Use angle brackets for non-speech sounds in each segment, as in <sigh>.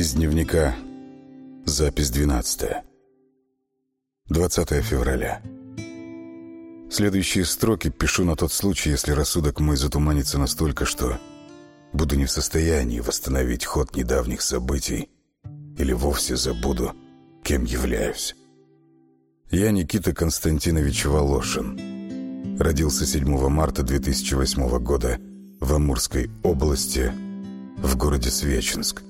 Из дневника. Запись 12. 20 февраля. Следующие строки пишу на тот случай, если рассудок мой затуманится настолько, что буду не в состоянии восстановить ход недавних событий или вовсе забуду, кем являюсь. Я Никита Константинович Волошин. Родился 7 марта 2008 года в Амурской области, в городе Свеченск.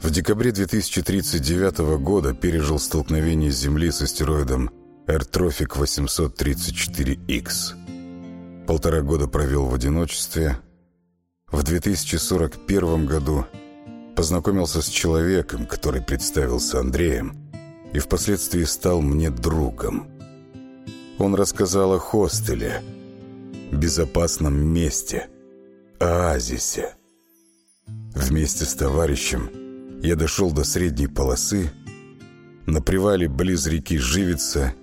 В декабре 2039 года пережил столкновение Земли с астероидом Эртрофик 834X. Полтора года провел в одиночестве. В 2041 году познакомился с человеком, который представился Андреем и впоследствии стал мне другом. Он рассказал о хостеле, безопасном месте, оазисе. Вместе с товарищем – я дошел до средней полосы. На привале близ реки Живица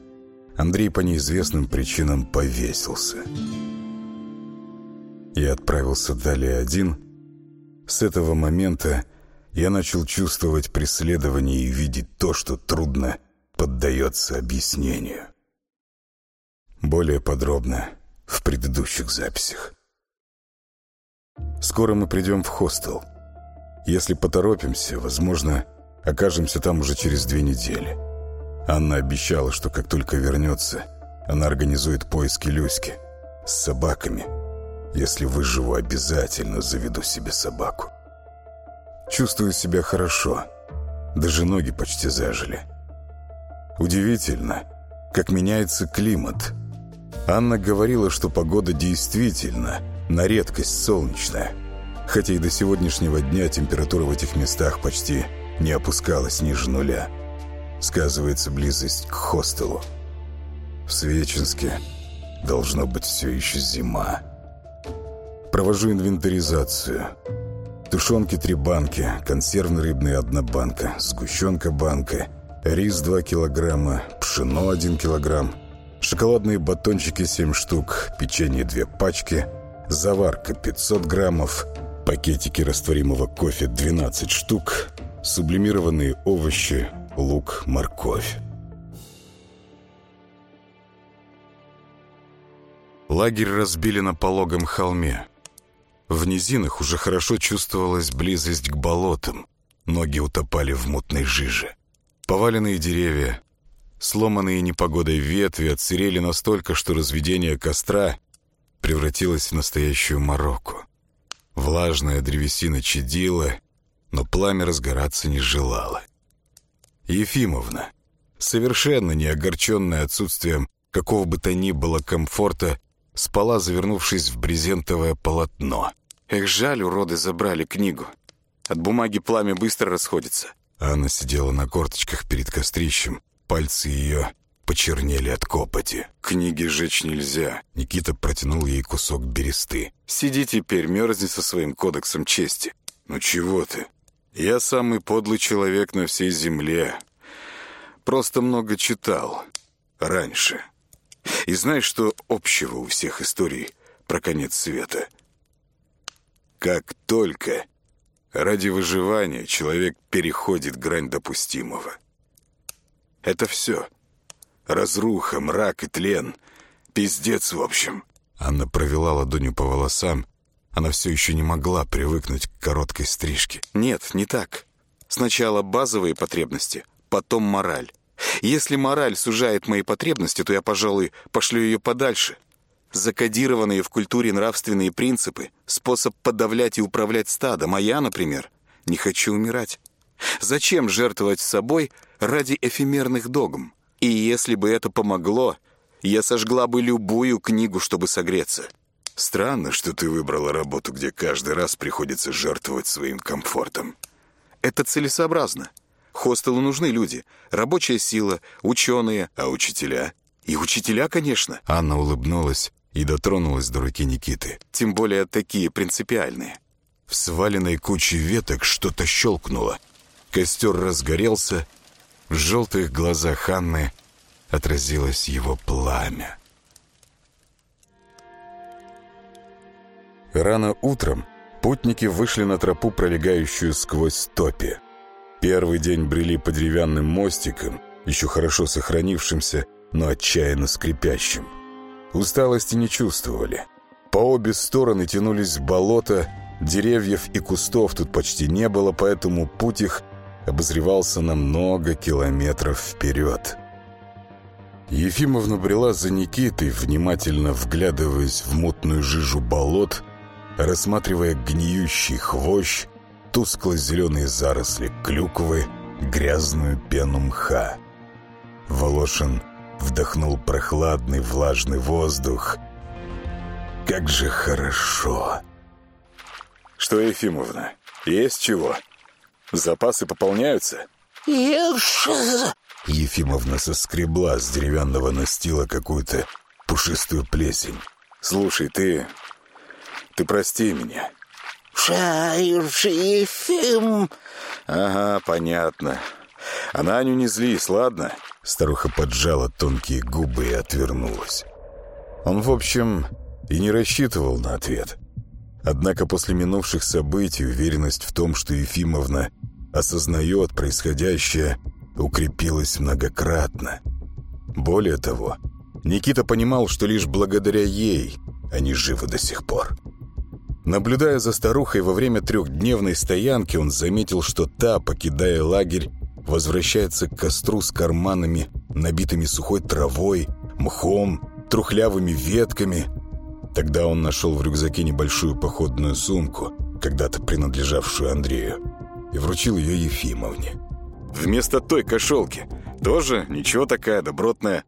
Андрей по неизвестным причинам повесился. Я отправился далее один. С этого момента я начал чувствовать преследование и видеть то, что трудно поддается объяснению. Более подробно в предыдущих записях. Скоро мы придем в хостел – если поторопимся, возможно, окажемся там уже через две недели. Анна обещала, что как только вернется, она организует поиски Люськи с собаками. Если выживу, обязательно заведу себе собаку. Чувствую себя хорошо. Даже ноги почти зажили. Удивительно, как меняется климат. Анна говорила, что погода действительно на редкость солнечная – хотя и до сегодняшнего дня температура в этих местах почти не опускалась ниже нуля. Сказывается близость к хостелу. В Свеченске должно быть все еще зима. Провожу инвентаризацию. Тушенки три банки, консервно-рыбная одна банка, сгущенка банка, рис 2 килограмма, пшено 1 килограмм, шоколадные батончики 7 штук, печенье 2 пачки, заварка 500 граммов – Пакетики растворимого кофе 12 штук, сублимированные овощи, лук, морковь. Лагерь разбили на пологом холме. В низинах уже хорошо чувствовалась близость к болотам. Ноги утопали в мутной жиже. Поваленные деревья, сломанные непогодой ветви отсырели настолько, что разведение костра превратилось в настоящую мороку. Влажная древесина чадила, но пламя разгораться не желало. Ефимовна, совершенно не огорченная отсутствием какого бы то ни было комфорта, спала, завернувшись в брезентовое полотно. Эх, жаль, уроды забрали книгу. От бумаги пламя быстро расходится. Анна сидела на корточках перед кострищем. Пальцы ее почернели от копоти. «Книги жечь нельзя». Никита протянул ей кусок бересты. «Сиди теперь, мерзни со своим кодексом чести». «Ну чего ты? Я самый подлый человек на всей земле. Просто много читал. Раньше. И знаешь, что общего у всех историй про конец света? Как только ради выживания человек переходит грань допустимого. Это все». Разруха, мрак и тлен. Пиздец, в общем». Анна провела ладонью по волосам. Она все еще не могла привыкнуть к короткой стрижке. «Нет, не так. Сначала базовые потребности, потом мораль. Если мораль сужает мои потребности, то я, пожалуй, пошлю ее подальше. Закодированные в культуре нравственные принципы, способ подавлять и управлять стадом, а я, например, не хочу умирать. Зачем жертвовать собой ради эфемерных догм? И если бы это помогло, я сожгла бы любую книгу, чтобы согреться. Странно, что ты выбрала работу, где каждый раз приходится жертвовать своим комфортом. Это целесообразно. Хостелу нужны люди. Рабочая сила, ученые, а учителя? И учителя, конечно. Анна улыбнулась и дотронулась до руки Никиты. Тем более такие принципиальные. В сваленной куче веток что-то щелкнуло. Костер разгорелся, в желтых глазах Анны отразилось его пламя. Рано утром путники вышли на тропу, пролегающую сквозь топи. Первый день брели по деревянным мостикам, еще хорошо сохранившимся, но отчаянно скрипящим. Усталости не чувствовали. По обе стороны тянулись болота, деревьев и кустов тут почти не было, поэтому путь их обозревался на много километров вперед. Ефимовна брела за Никитой, внимательно вглядываясь в мутную жижу болот, рассматривая гниющий хвощ, тускло-зеленые заросли клюквы, грязную пену мха. Волошин вдохнул прохладный влажный воздух. «Как же хорошо!» «Что, Ефимовна, есть чего? Запасы пополняются?» Ефимовна соскребла с деревянного настила какую-то пушистую плесень. «Слушай, ты... ты прости меня». «Шаюш, Ефим!» «Ага, понятно. А Наню не злись, ладно?» Старуха поджала тонкие губы и отвернулась. Он, в общем, и не рассчитывал на ответ. Однако после минувших событий уверенность в том, что Ефимовна осознает происходящее, укрепилась многократно. Более того, Никита понимал, что лишь благодаря ей они живы до сих пор. Наблюдая за старухой во время трехдневной стоянки, он заметил, что та, покидая лагерь, возвращается к костру с карманами, набитыми сухой травой, мхом, трухлявыми ветками. Тогда он нашел в рюкзаке небольшую походную сумку, когда-то принадлежавшую Андрею, и вручил ее Ефимовне. Вместо той кошелки. Тоже ничего такая добротная.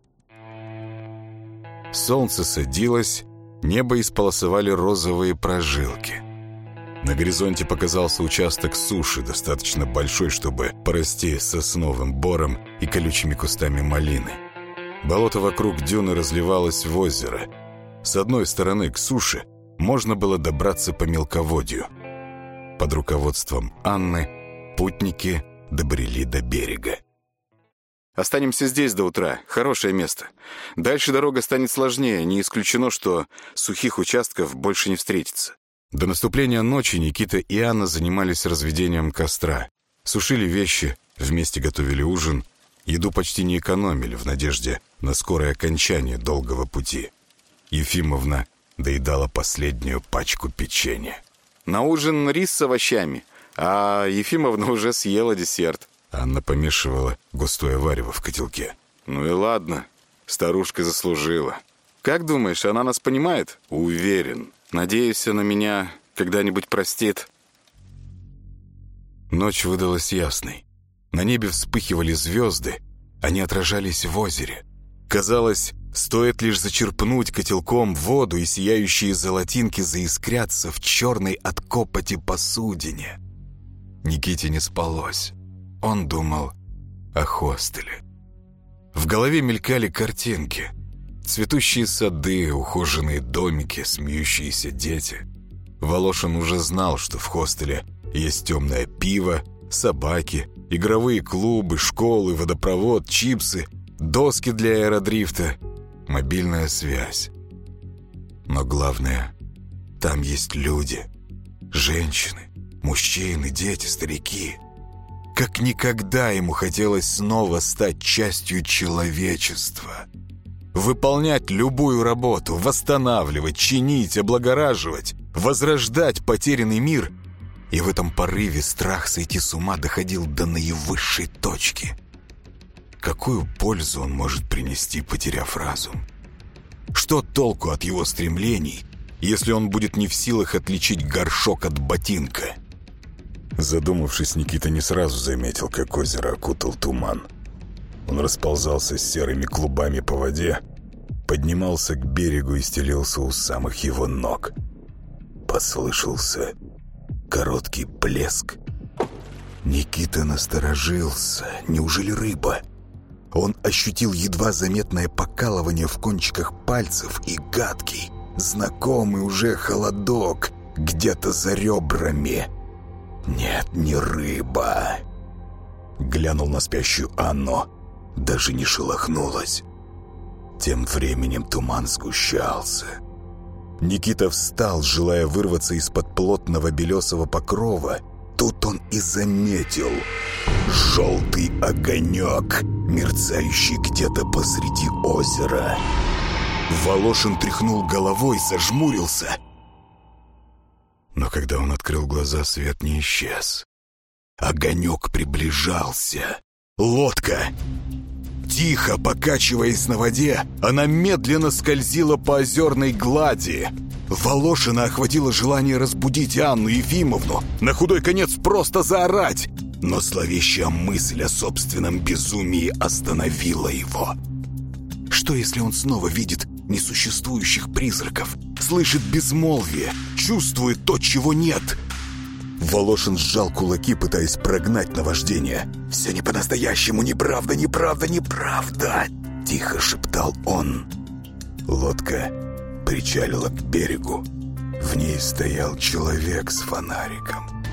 Солнце садилось, небо исполосовали розовые прожилки. На горизонте показался участок суши, достаточно большой, чтобы порасти сосновым бором и колючими кустами малины. Болото вокруг дюны разливалось в озеро. С одной стороны к суше можно было добраться по мелководью. Под руководством Анны путники добрели до берега. Останемся здесь до утра. Хорошее место. Дальше дорога станет сложнее. Не исключено, что сухих участков больше не встретится. До наступления ночи Никита и Анна занимались разведением костра. Сушили вещи, вместе готовили ужин. Еду почти не экономили в надежде на скорое окончание долгого пути. Ефимовна доедала последнюю пачку печенья. На ужин рис с овощами, а Ефимовна уже съела десерт. Анна помешивала густое варево в котелке. «Ну и ладно, старушка заслужила. Как думаешь, она нас понимает?» «Уверен. Надеюсь, она меня когда-нибудь простит». Ночь выдалась ясной. На небе вспыхивали звезды, они отражались в озере. Казалось, стоит лишь зачерпнуть котелком воду, и сияющие золотинки заискрятся в черной от копоти посудине. Никите не спалось. Он думал о хостеле. В голове мелькали картинки. Цветущие сады, ухоженные домики, смеющиеся дети. Волошин уже знал, что в хостеле есть темное пиво, собаки, игровые клубы, школы, водопровод, чипсы, доски для аэродрифта, мобильная связь. Но главное, там есть люди, женщины, мужчины, дети, старики. Как никогда ему хотелось снова стать частью человечества. Выполнять любую работу, восстанавливать, чинить, облагораживать, возрождать потерянный мир. И в этом порыве страх сойти с ума доходил до наивысшей точки. Какую пользу он может принести, потеряв разум? Что толку от его стремлений, если он будет не в силах отличить горшок от ботинка? Задумавшись, Никита не сразу заметил, как озеро окутал туман. Он расползался серыми клубами по воде, поднимался к берегу и стелился у самых его ног. Послышался короткий блеск. Никита насторожился. Неужели рыба? Он ощутил едва заметное покалывание в кончиках пальцев и гадкий, знакомый уже холодок где-то за ребрами. «Нет, не рыба!» Глянул на спящую Анну. Даже не шелохнулась. Тем временем туман сгущался. Никита встал, желая вырваться из-под плотного белесого покрова. тут он и заметил желтый огонек, мерцающий где-то посреди озера. Волошин тряхнул головой, зажмурился. Но когда он открыл глаза, свет не исчез. Огонек приближался. Лодка! Тихо покачиваясь на воде, она медленно скользила по озерной глади. Волошина охватило желание разбудить Анну Ефимовну, на худой конец просто заорать. Но зловещая мысль о собственном безумии остановила его. Что, если он снова видит несуществующих призраков, слышит безмолвие, чувствует то, чего нет? Волошин сжал кулаки, пытаясь прогнать наваждение. «Все не по-настоящему, неправда, неправда, неправда!» Тихо шептал он. Лодка причалила к берегу. В ней стоял человек с фонариком.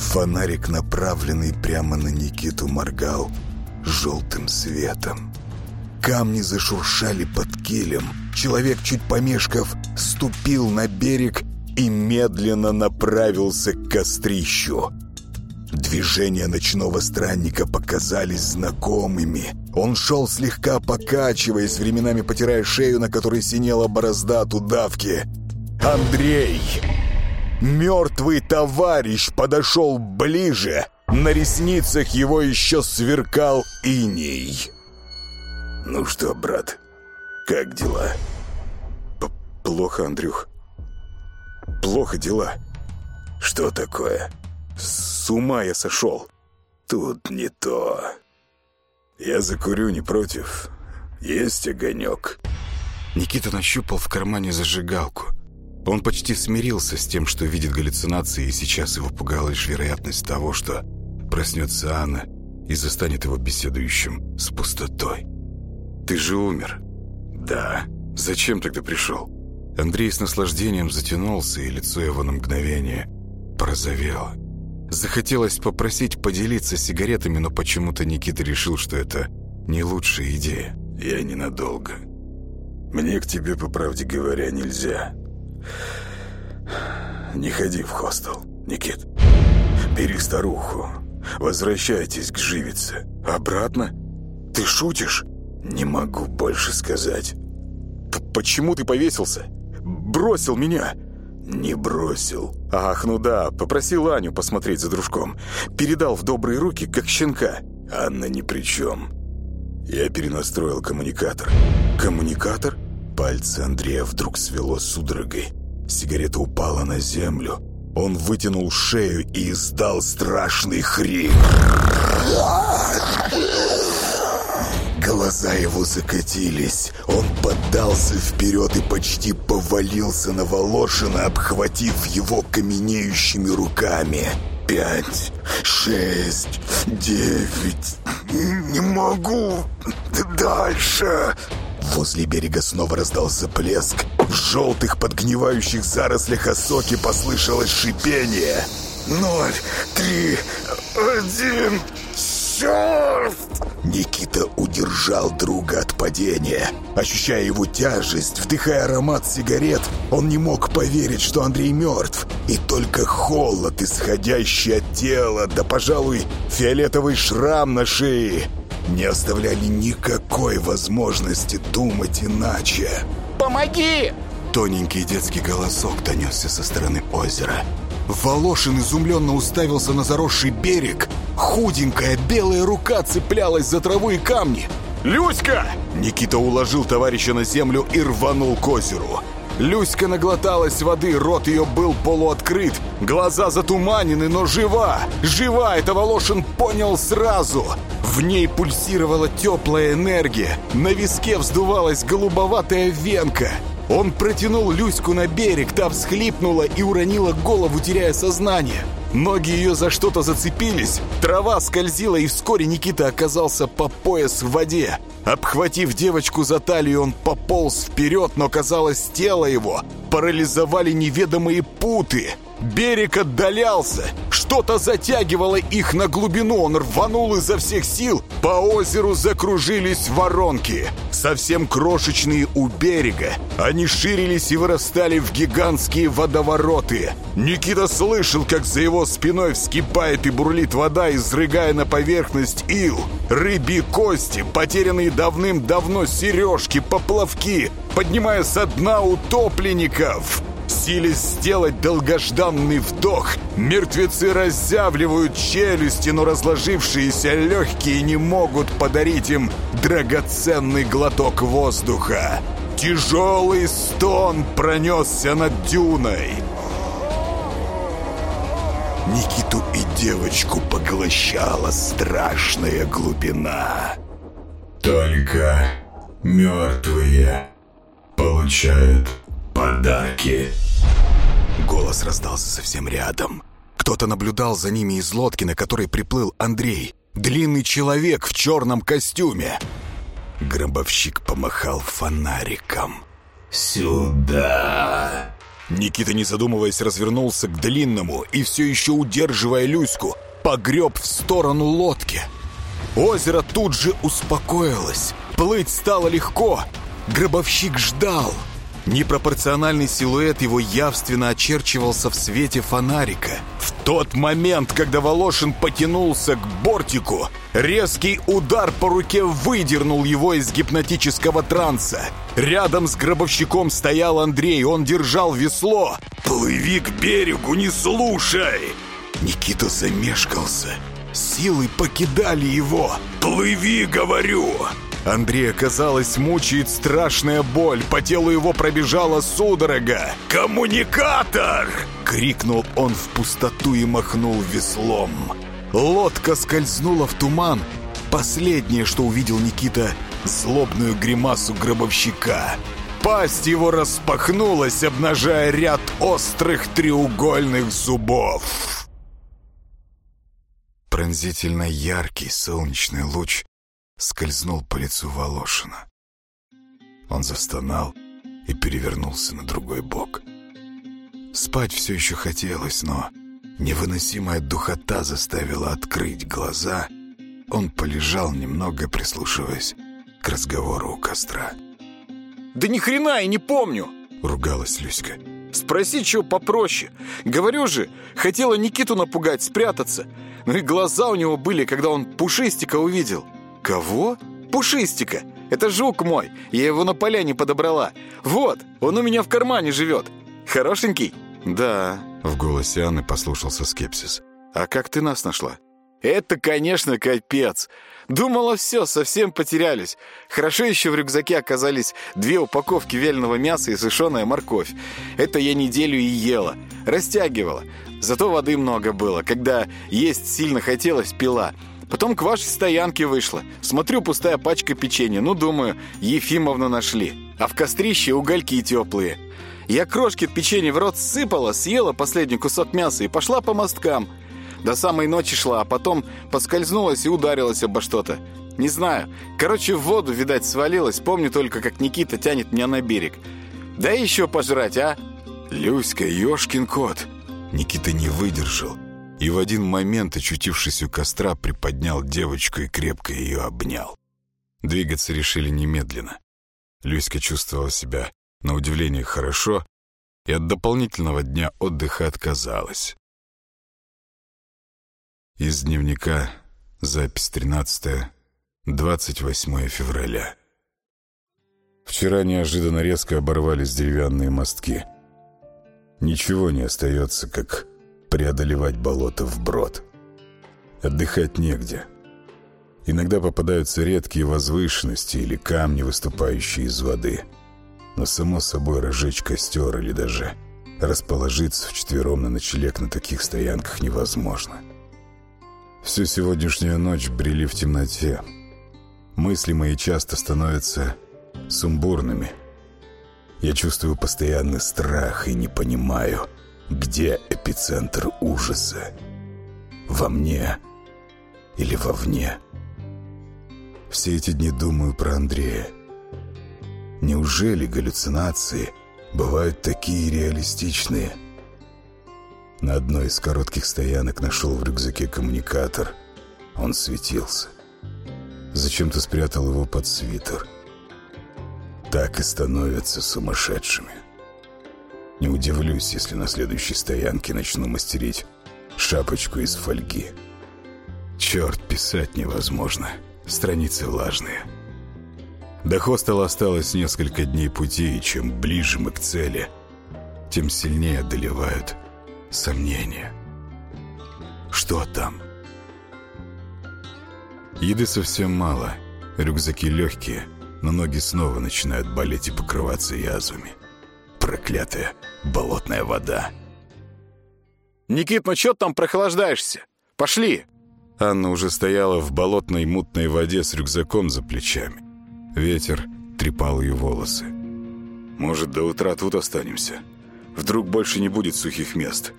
Фонарик, направленный прямо на Никиту, моргал желтым светом. Камни зашуршали под килем. Человек, чуть помешков, ступил на берег и медленно направился к кострищу. Движения ночного странника показались знакомыми. Он шел слегка покачиваясь, временами потирая шею, на которой синела борозда от удавки. «Андрей!» Мертвый товарищ подошел ближе. На ресницах его еще сверкал иней. «Ну что, брат, как дела?» П «Плохо, Андрюх. Плохо дела». «Что такое?» «С ума я сошел». «Тут не то. Я закурю не против. Есть огонек». Никита нащупал в кармане зажигалку. Он почти смирился с тем, что видит галлюцинации, и сейчас его пугала лишь вероятность того, что проснется Анна и застанет его беседующим с пустотой. «Ты же умер». «Да. Зачем тогда пришел?» Андрей с наслаждением затянулся, и лицо его на мгновение порозовело. Захотелось попросить поделиться сигаретами, но почему-то Никита решил, что это не лучшая идея. «Я ненадолго. Мне к тебе, по правде говоря, нельзя. Не ходи в хостел, Никит. Бери старуху. Возвращайтесь к живице. Обратно? Ты шутишь? Не могу больше сказать. П Почему ты повесился? Бросил меня? Не бросил. Ах, ну да, попросил Аню посмотреть за дружком. Передал в добрые руки, как щенка. Анна ни при чем. Я перенастроил коммуникатор. Коммуникатор? Пальцы Андрея вдруг свело судорогой. Сигарета упала на землю. Он вытянул шею и издал страшный хрип. Глаза его закатились. Он поддался вперед и почти повалился на Волошина, обхватив его каменеющими руками. Пять, шесть, девять... Не могу дальше... Возле берега снова раздался плеск. В желтых подгнивающих зарослях осоки послышалось шипение. «Ноль, три, один, черт!» Никита удержал друга от падения. Ощущая его тяжесть, вдыхая аромат сигарет, он не мог поверить, что Андрей мертв. И только холод, исходящий от тела, да, пожалуй, фиолетовый шрам на шее, не оставляли никакой возможности думать иначе. «Помоги!» Тоненький детский голосок донесся со стороны озера. Волошин изумленно уставился на заросший берег. Худенькая белая рука цеплялась за траву и камни. «Люська!» Никита уложил товарища на землю и рванул к озеру. Люська наглоталась воды, рот ее был полуоткрыт, глаза затуманены, но жива! Жива! Это Волошин понял сразу! В ней пульсировала теплая энергия, на виске вздувалась голубоватая венка. Он протянул Люську на берег, та всхлипнула и уронила голову, теряя сознание. Ноги ее за что-то зацепились, трава скользила, и вскоре Никита оказался по пояс в воде. Обхватив девочку за талию, он пополз вперед, но, казалось, тело его парализовали неведомые путы. Берег отдалялся, что-то затягивало их на глубину, он рванул изо всех сил, по озеру закружились воронки. совсем крошечные у берега. Они ширились и вырастали в гигантские водовороты. Никита слышал, как за его спиной вскипает и бурлит вода, изрыгая на поверхность ил, рыбьи кости, потерянные давным-давно сережки, поплавки, поднимая со дна утопленников силясь сделать долгожданный вдох. Мертвецы разъявливают челюсти, но разложившиеся легкие не могут подарить им драгоценный глоток воздуха. Тяжелый стон пронесся над дюной. Никиту и девочку поглощала страшная глубина. Только мертвые получают подарки. Голос раздался совсем рядом. Кто-то наблюдал за ними из лодки, на которой приплыл Андрей. Длинный человек в черном костюме. Гробовщик помахал фонариком. «Сюда!» Никита, не задумываясь, развернулся к длинному и все еще удерживая Люську, погреб в сторону лодки. Озеро тут же успокоилось. Плыть стало легко. Гробовщик ждал. Непропорциональный силуэт его явственно очерчивался в свете фонарика. В тот момент, когда Волошин потянулся к бортику, резкий удар по руке выдернул его из гипнотического транса. Рядом с гробовщиком стоял Андрей, он держал весло. «Плыви к берегу, не слушай!» Никита замешкался. Силы покидали его. «Плыви, говорю!» Андрея, казалось, мучает страшная боль. По телу его пробежала судорога. «Коммуникатор!» — крикнул он в пустоту и махнул веслом. Лодка скользнула в туман. Последнее, что увидел Никита, злобную гримасу гробовщика. Пасть его распахнулась, обнажая ряд острых треугольных зубов. Пронзительно яркий солнечный луч скользнул по лицу Волошина. Он застонал и перевернулся на другой бок. Спать все еще хотелось, но невыносимая духота заставила открыть глаза. Он полежал немного, прислушиваясь к разговору у костра. «Да ни хрена я не помню!» — ругалась Люська. «Спроси, чего попроще. Говорю же, хотела Никиту напугать, спрятаться. Ну и глаза у него были, когда он Пушистика увидел. «Кого?» «Пушистика! Это жук мой! Я его на поляне подобрала! Вот, он у меня в кармане живет! Хорошенький?» «Да», — в голосе Анны послушался скепсис. «А как ты нас нашла?» «Это, конечно, капец! Думала, все, совсем потерялись. Хорошо еще в рюкзаке оказались две упаковки вяленого мяса и сушеная морковь. Это я неделю и ела. Растягивала. Зато воды много было. Когда есть сильно хотелось, пила. Потом к вашей стоянке вышла. Смотрю, пустая пачка печенья. Ну, думаю, Ефимовну нашли. А в кострище угольки теплые. Я крошки от печенья в рот сыпала, съела последний кусок мяса и пошла по мосткам. До самой ночи шла, а потом поскользнулась и ударилась обо что-то. Не знаю. Короче, в воду, видать, свалилась. Помню только, как Никита тянет меня на берег. Дай еще пожрать, а? Люська, ёшкин кот. Никита не выдержал и в один момент, очутившись у костра, приподнял девочку и крепко ее обнял. Двигаться решили немедленно. Люська чувствовала себя, на удивление, хорошо и от дополнительного дня отдыха отказалась. Из дневника запись 13 28 февраля. Вчера неожиданно резко оборвались деревянные мостки. Ничего не остается, как преодолевать болото вброд. Отдыхать негде. Иногда попадаются редкие возвышенности или камни, выступающие из воды. Но само собой разжечь костер или даже расположиться вчетвером на ночлег на таких стоянках невозможно. Всю сегодняшнюю ночь брели в темноте. Мысли мои часто становятся сумбурными. Я чувствую постоянный страх и не понимаю – где эпицентр ужаса? Во мне или вовне? Все эти дни думаю про Андрея. Неужели галлюцинации бывают такие реалистичные? На одной из коротких стоянок нашел в рюкзаке коммуникатор. Он светился. Зачем-то спрятал его под свитер. так и становятся сумасшедшими. Не удивлюсь, если на следующей стоянке начну мастерить шапочку из фольги. Черт, писать невозможно. Страницы влажные. До хостела осталось несколько дней пути, и чем ближе мы к цели, тем сильнее одолевают сомнения. Что там? Еды совсем мало, рюкзаки легкие, но ноги снова начинают болеть и покрываться язвами. Проклятая болотная вода. «Никит, ну чё ты там прохлаждаешься? Пошли!» Анна уже стояла в болотной мутной воде с рюкзаком за плечами. Ветер трепал ее волосы. «Может, до утра тут останемся? Вдруг больше не будет сухих мест?»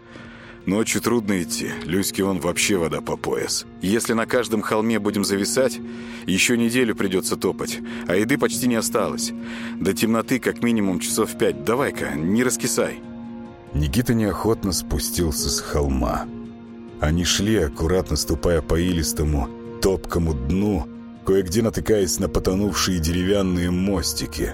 Ночью трудно идти. Люське вон вообще вода по пояс. Если на каждом холме будем зависать, еще неделю придется топать, а еды почти не осталось. До темноты как минимум часов пять. Давай-ка, не раскисай. Никита неохотно спустился с холма. Они шли, аккуратно ступая по илистому, топкому дну, кое-где натыкаясь на потонувшие деревянные мостики.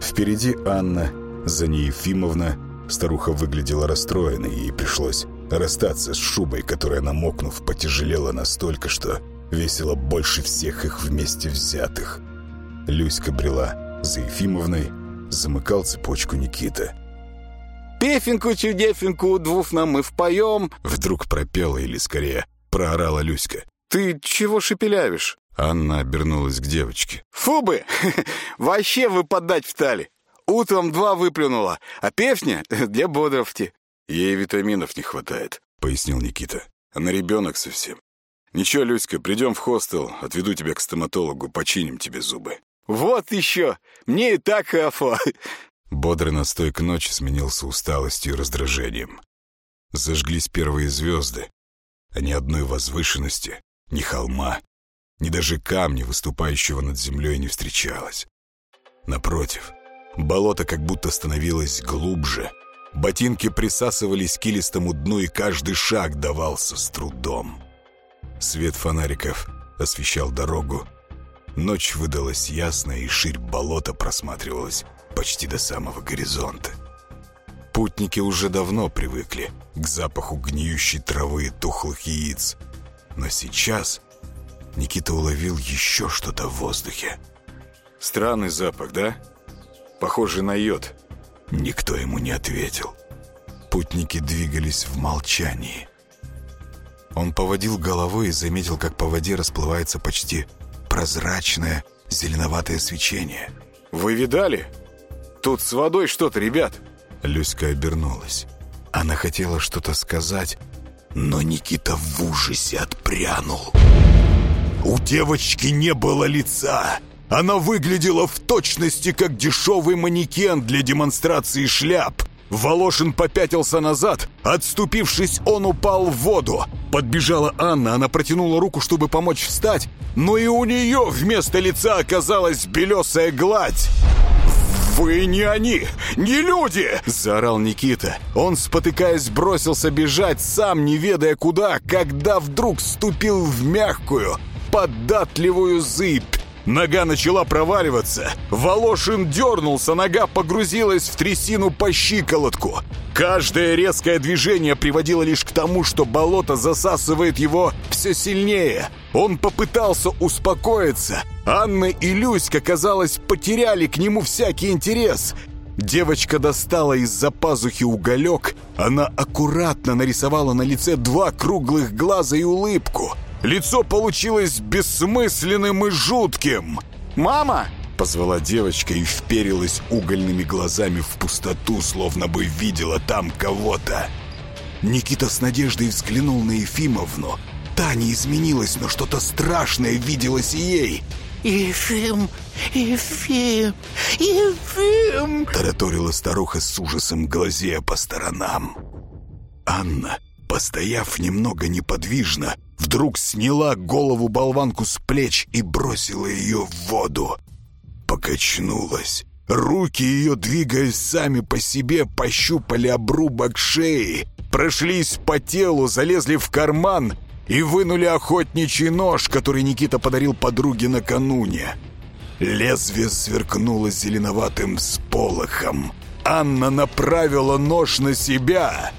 Впереди Анна, за ней Ефимовна. Старуха выглядела расстроенной, ей пришлось расстаться с шубой, которая, намокнув, потяжелела настолько, что весила больше всех их вместе взятых. Люська брела за Ефимовной, замыкал цепочку Никита. «Пефинку-чудефинку, двух нам мы впоем!» Вдруг пропела или, скорее, проорала Люська. «Ты чего шепелявишь?» Анна обернулась к девочке. «Фу бы! <laughs> Вообще выпадать в тали! Утром два выплюнула, а песня <laughs> для бодрости. Ей витаминов не хватает, пояснил Никита. Она ребенок совсем. Ничего, Люська, придем в хостел, отведу тебя к стоматологу, починим тебе зубы. Вот еще! Мне и так хорошо. Бодрый настой к ночи сменился усталостью и раздражением. Зажглись первые звезды, а ни одной возвышенности, ни холма, ни даже камня, выступающего над землей, не встречалось. Напротив, болото как будто становилось глубже — Ботинки присасывались к килистому дну, и каждый шаг давался с трудом. Свет фонариков освещал дорогу. Ночь выдалась ясная, и ширь болота просматривалась почти до самого горизонта. Путники уже давно привыкли к запаху гниющей травы и тухлых яиц. Но сейчас Никита уловил еще что-то в воздухе. Странный запах, да? Похожий на йод. Никто ему не ответил. Путники двигались в молчании. Он поводил головой и заметил, как по воде расплывается почти прозрачное зеленоватое свечение. «Вы видали? Тут с водой что-то, ребят!» Люська обернулась. Она хотела что-то сказать, но Никита в ужасе отпрянул. У девочки не было лица. Она выглядела в точности как дешевый манекен для демонстрации шляп. Волошин попятился назад. Отступившись, он упал в воду. Подбежала Анна, она протянула руку, чтобы помочь встать, но и у нее вместо лица оказалась белесая гладь. «Вы не они, не люди!» – заорал Никита. Он, спотыкаясь, бросился бежать, сам не ведая куда, когда вдруг ступил в мягкую, податливую зыбь. Нога начала проваливаться. Волошин дернулся, нога погрузилась в трясину по щиколотку. Каждое резкое движение приводило лишь к тому, что болото засасывает его все сильнее. Он попытался успокоиться. Анна и Люська, казалось, потеряли к нему всякий интерес. Девочка достала из-за пазухи уголек. Она аккуратно нарисовала на лице два круглых глаза и улыбку. Лицо получилось бессмысленным и жутким. «Мама!» — позвала девочка и вперилась угольными глазами в пустоту, словно бы видела там кого-то. Никита с надеждой взглянул на Ефимовну. Та не изменилась, но что-то страшное виделось и ей. «Ефим! Ефим! Ефим!» Тараторила старуха с ужасом, глазея по сторонам. Анна, постояв немного неподвижно, вдруг сняла голову болванку с плеч и бросила ее в воду. Покачнулась. Руки ее, двигаясь сами по себе, пощупали обрубок шеи, прошлись по телу, залезли в карман и вынули охотничий нож, который Никита подарил подруге накануне. Лезвие сверкнуло зеленоватым сполохом. Анна направила нож на себя.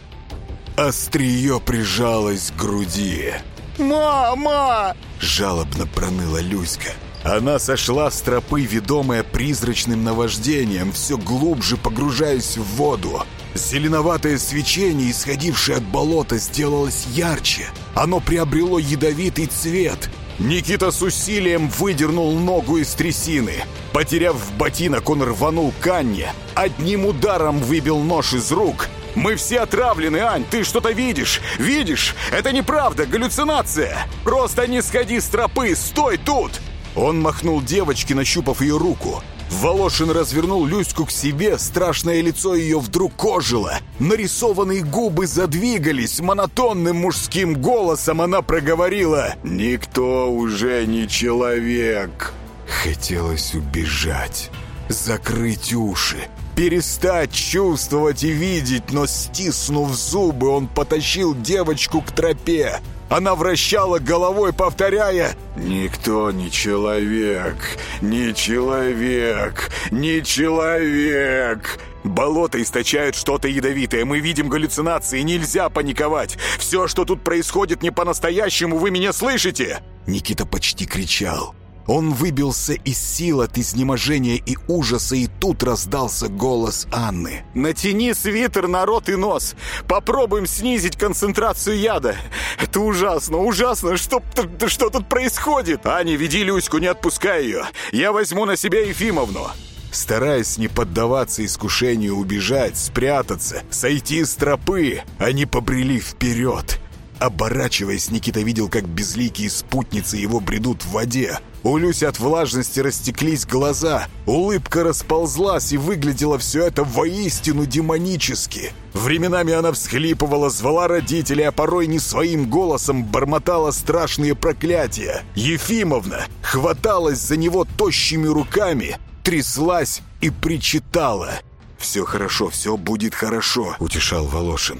Острие прижалось к груди. «Мама!» — жалобно проныла Люська. Она сошла с тропы, ведомая призрачным наваждением, все глубже погружаясь в воду. Зеленоватое свечение, исходившее от болота, сделалось ярче. Оно приобрело ядовитый цвет. Никита с усилием выдернул ногу из трясины. Потеряв ботинок, он рванул к Анне. Одним ударом выбил нож из рук. «Мы все отравлены, Ань! Ты что-то видишь? Видишь? Это неправда, галлюцинация! Просто не сходи с тропы! Стой тут!» Он махнул девочке, нащупав ее руку. Волошин развернул Люську к себе, страшное лицо ее вдруг ожило. Нарисованные губы задвигались, монотонным мужским голосом она проговорила «Никто уже не человек». Хотелось убежать, закрыть уши, перестать чувствовать и видеть, но, стиснув зубы, он потащил девочку к тропе. Она вращала головой, повторяя «Никто не человек, не человек, не человек». Болото источает что-то ядовитое. Мы видим галлюцинации. Нельзя паниковать. Все, что тут происходит, не по-настоящему. Вы меня слышите?» Никита почти кричал. Он выбился из сил от изнеможения и ужаса, и тут раздался голос Анны. «Натяни свитер на рот и нос. Попробуем снизить концентрацию яда. Это ужасно, ужасно. Что, что тут происходит? Аня, веди Люську, не отпускай ее. Я возьму на себя Ефимовну». Стараясь не поддаваться искушению убежать, спрятаться, сойти с тропы, они побрели вперед. Оборачиваясь, Никита видел, как безликие спутницы его бредут в воде. У Люси от влажности растеклись глаза, улыбка расползлась, и выглядело все это воистину демонически. Временами она всхлипывала, звала родителей, а порой не своим голосом бормотала страшные проклятия. Ефимовна хваталась за него тощими руками, тряслась и причитала. «Все хорошо, все будет хорошо», — утешал Волошин.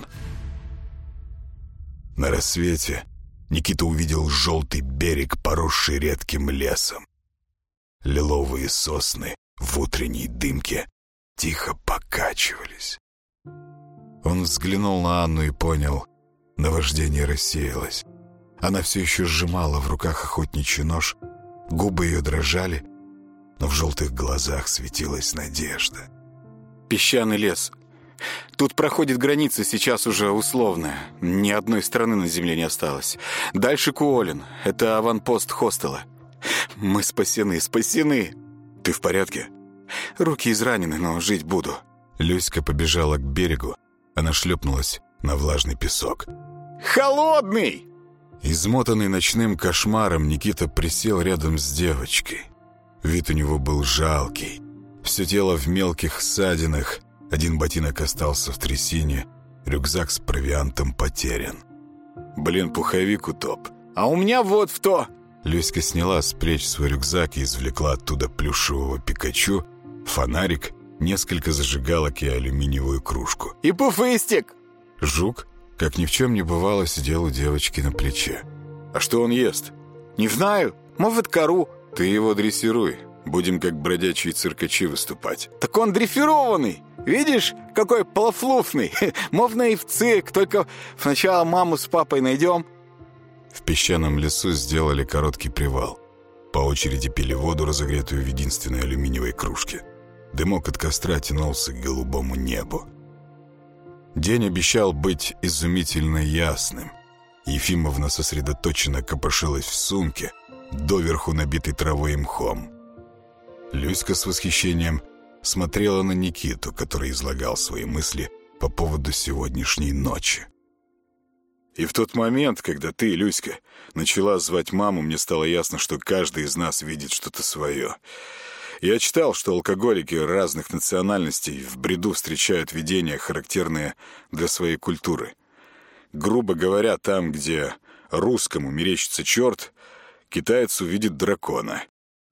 На рассвете Никита увидел желтый берег, поросший редким лесом. Лиловые сосны в утренней дымке тихо покачивались. Он взглянул на Анну и понял, наваждение рассеялось. Она все еще сжимала в руках охотничий нож, губы ее дрожали, но в желтых глазах светилась надежда. «Песчаный лес. Тут проходит граница сейчас уже условная. Ни одной страны на земле не осталось. Дальше Куолин. Это аванпост хостела. Мы спасены, спасены. Ты в порядке? Руки изранены, но жить буду». Люська побежала к берегу. Она шлепнулась на влажный песок. «Холодный!» Измотанный ночным кошмаром, Никита присел рядом с девочкой. Вид у него был жалкий. Все тело в мелких ссадинах, один ботинок остался в трясине, рюкзак с провиантом потерян. «Блин, пуховик утоп. А у меня вот в то!» Люська сняла с плеч свой рюкзак и извлекла оттуда плюшевого Пикачу, фонарик, несколько зажигалок и алюминиевую кружку. «И пуфыстик!» Жук, как ни в чем не бывало, сидел у девочки на плече. «А что он ест?» «Не знаю. Может, кору». «Ты его дрессируй. Будем как бродячие циркачи выступать». «Так он дрейфированный. Видишь, какой полуфлуфный. <laughs> Можно и в цирк, только сначала маму с папой найдем». В песчаном лесу сделали короткий привал. По очереди пили воду, разогретую в единственной алюминиевой кружке. Дымок от костра тянулся к голубому небу. День обещал быть изумительно ясным. Ефимовна сосредоточенно копошилась в сумке, доверху набитой травой и мхом. Люська с восхищением смотрела на Никиту, который излагал свои мысли по поводу сегодняшней ночи. И в тот момент, когда ты, Люська, начала звать маму, мне стало ясно, что каждый из нас видит что-то свое. Я читал, что алкоголики разных национальностей в бреду встречают видения, характерные для своей культуры. Грубо говоря, там, где русскому мерещится черт, китаец увидит дракона.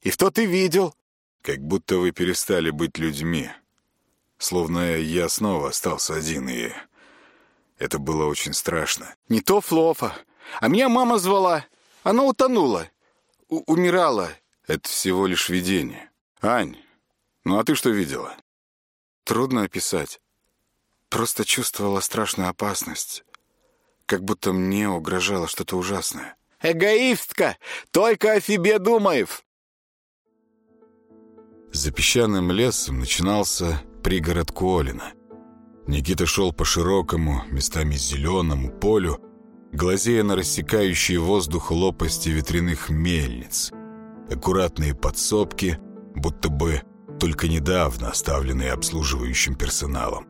«И что ты видел?» Как будто вы перестали быть людьми. Словно я снова остался один, и это было очень страшно. «Не то Флофа. А меня мама звала. Она утонула. У умирала». Это всего лишь видение. «Ань, ну а ты что видела?» «Трудно описать. Просто чувствовала страшную опасность. Как будто мне угрожало что-то ужасное». «Эгоистка! Только о себе думаев!» За песчаным лесом начинался пригород Колина. Никита шел по широкому, местами зеленому полю, глазея на рассекающие воздух лопасти ветряных мельниц. Аккуратные подсобки, будто бы только недавно оставленные обслуживающим персоналом.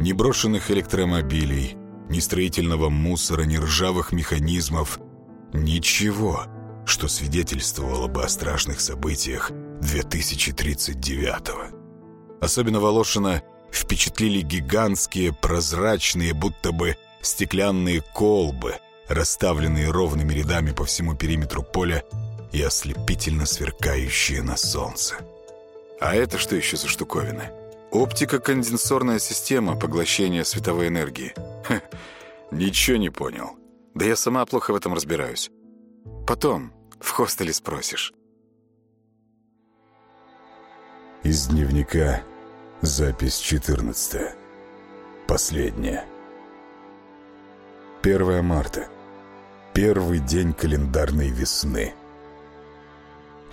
Ни брошенных электромобилей, ни строительного мусора, ни ржавых механизмов. Ничего, что свидетельствовало бы о страшных событиях 2039-го. Особенно Волошина впечатлили гигантские, прозрачные, будто бы стеклянные колбы, расставленные ровными рядами по всему периметру поля и ослепительно сверкающие на солнце. А это что еще за штуковины? Оптико-конденсорная система поглощения световой энергии. Ха, ничего не понял. Да я сама плохо в этом разбираюсь. Потом в хостеле спросишь. Из дневника запись 14. Последняя. 1 марта. Первый день календарной весны.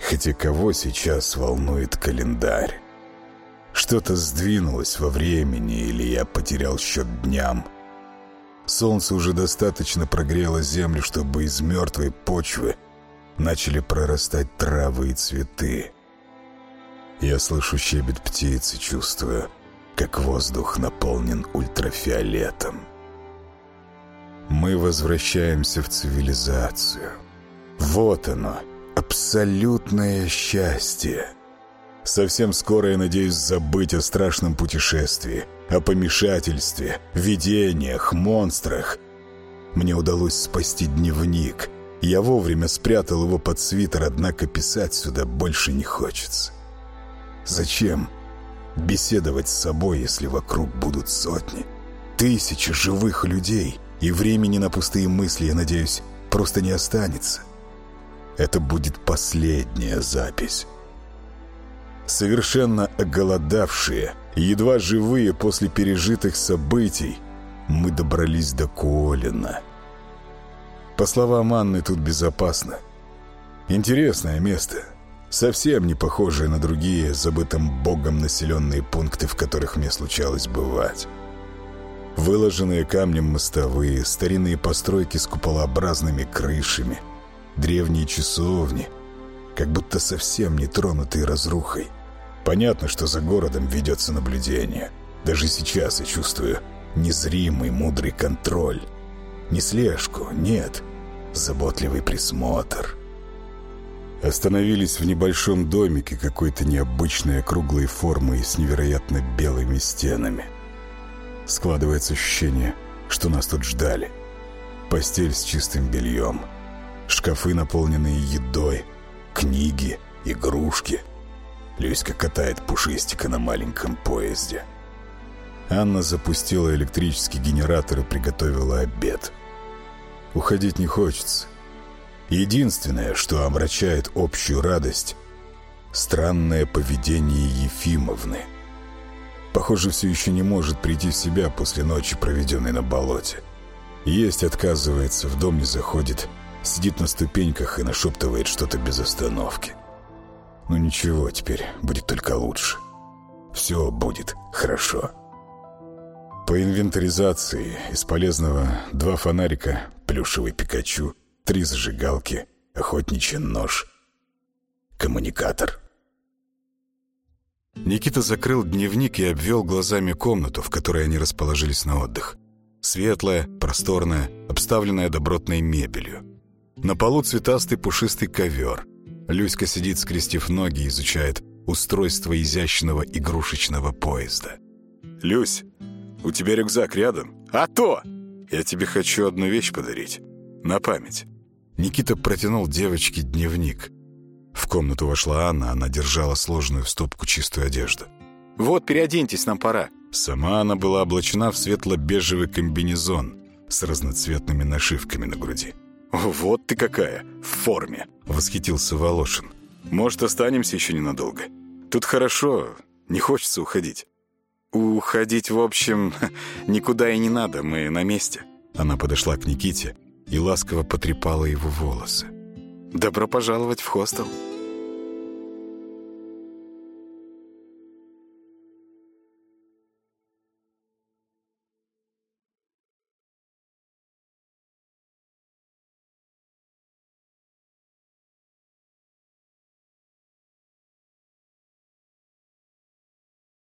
Хотя кого сейчас волнует календарь? Что-то сдвинулось во времени, или я потерял счет дням. Солнце уже достаточно прогрело землю, чтобы из мертвой почвы начали прорастать травы и цветы. Я слышу щебет птиц и чувствую, как воздух наполнен ультрафиолетом. Мы возвращаемся в цивилизацию. Вот оно, абсолютное счастье. Совсем скоро я надеюсь забыть о страшном путешествии, о помешательстве, видениях, монстрах. Мне удалось спасти дневник. Я вовремя спрятал его под свитер, однако писать сюда больше не хочется. Зачем беседовать с собой, если вокруг будут сотни, тысячи живых людей, и времени на пустые мысли, я надеюсь, просто не останется? Это будет последняя запись. Совершенно оголодавшие, едва живые после пережитых событий, мы добрались до Колина. По словам Анны, тут безопасно. Интересное место. Совсем не похожие на другие, забытым богом населенные пункты, в которых мне случалось бывать. Выложенные камнем мостовые, старинные постройки с куполообразными крышами, древние часовни — как будто совсем не тронутый разрухой. Понятно, что за городом ведется наблюдение. Даже сейчас я чувствую незримый мудрый контроль. Не слежку, нет, заботливый присмотр. Остановились в небольшом домике какой-то необычной круглой формы с невероятно белыми стенами. Складывается ощущение, что нас тут ждали. Постель с чистым бельем, шкафы, наполненные едой, книги, игрушки. Люська катает пушистика на маленьком поезде. Анна запустила электрический генератор и приготовила обед. Уходить не хочется. Единственное, что омрачает общую радость — странное поведение Ефимовны. Похоже, все еще не может прийти в себя после ночи, проведенной на болоте. Есть отказывается, в дом не заходит — Сидит на ступеньках и нашептывает что-то без остановки. Ну ничего, теперь будет только лучше. Все будет хорошо. По инвентаризации из полезного два фонарика, плюшевый Пикачу, три зажигалки, охотничий нож, коммуникатор. Никита закрыл дневник и обвел глазами комнату, в которой они расположились на отдых. Светлая, просторная, обставленная добротной мебелью. На полу цветастый пушистый ковер. Люська сидит, скрестив ноги, и изучает устройство изящного игрушечного поезда. «Люсь, у тебя рюкзак рядом?» «А то!» «Я тебе хочу одну вещь подарить. На память». Никита протянул девочке дневник. В комнату вошла Анна, она держала сложенную в стопку чистую одежду. «Вот, переоденьтесь, нам пора». Сама она была облачена в светло-бежевый комбинезон с разноцветными нашивками на груди. «Вот ты какая! В форме!» — восхитился Волошин. «Может, останемся еще ненадолго? Тут хорошо, не хочется уходить. Уходить, в общем, <laughs> никуда и не надо, мы на месте. Она подошла к Никите и ласково потрепала его волосы. «Добро пожаловать в хостел».